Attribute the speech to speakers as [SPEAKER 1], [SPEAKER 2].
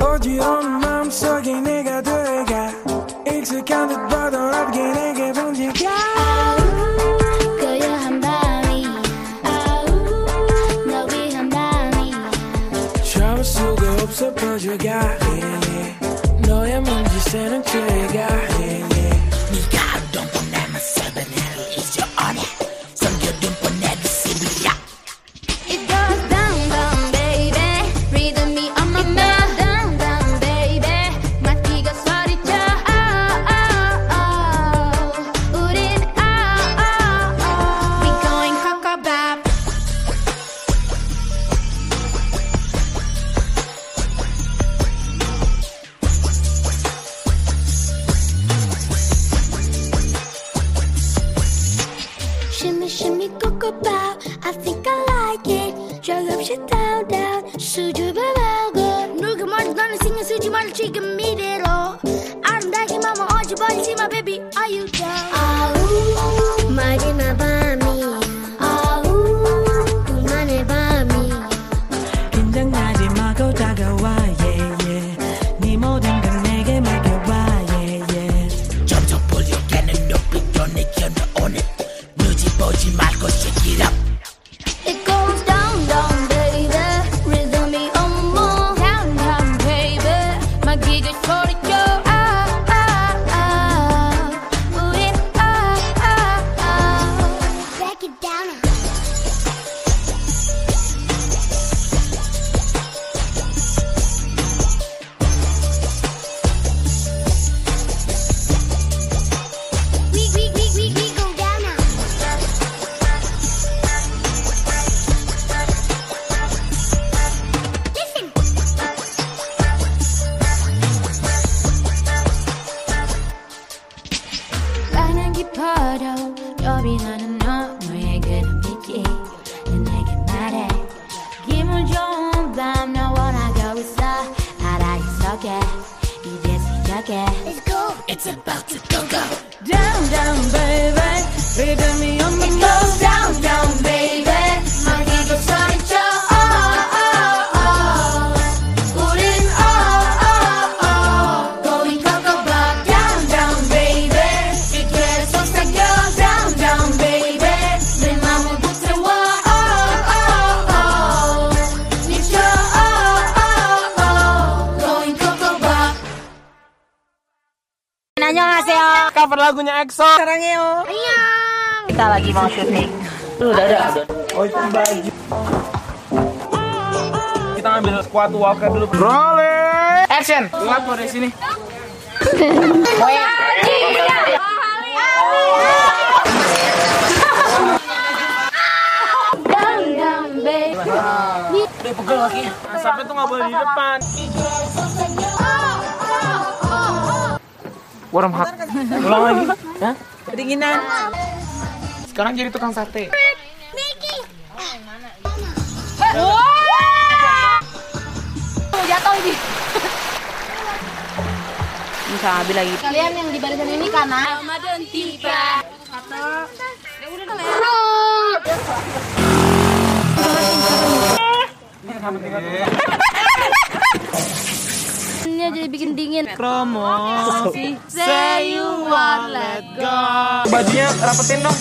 [SPEAKER 1] 어지러운 마음속에 내가 들어가 익숙한 듯 버더럽게 내 없어 퍼져가 yeah, yeah. 너의 문지새는 죄가
[SPEAKER 2] Shimmy, shimmy, cocoa pop. I think I like it. drag up shit down, down. 수줍어 말고. 누가 먼저 너는 신경 쓰지 말라 지금 이대로. 아름다기만 어지버리지 마, baby. Are you
[SPEAKER 1] yeah.
[SPEAKER 2] Let's go.
[SPEAKER 3] It's about to go go.
[SPEAKER 1] Down, down, baby.
[SPEAKER 2] Baby, tell
[SPEAKER 4] me
[SPEAKER 1] cover lagunya EXO. Sarangeo.
[SPEAKER 4] Kita lagi mau syuting Tuh udah ada
[SPEAKER 1] Oh itu baju. Kita ngambil squad walker dulu. Rolling.
[SPEAKER 4] Action
[SPEAKER 1] Lihat dari sini. Udah pegel kaki. Asapnya tuh nggak boleh di depan. Warm hot. Ulang lagi. Hah? Kedinginan. Sekarang jadi tukang sate.
[SPEAKER 2] jatuh ini
[SPEAKER 4] Bisa ambil lagi
[SPEAKER 2] kalian yang di barisan ini karena Ramadan tiba Ini jadi bikin dingin.
[SPEAKER 1] Promosi.
[SPEAKER 2] Say you want let go.
[SPEAKER 1] Bajunya rapetin dong.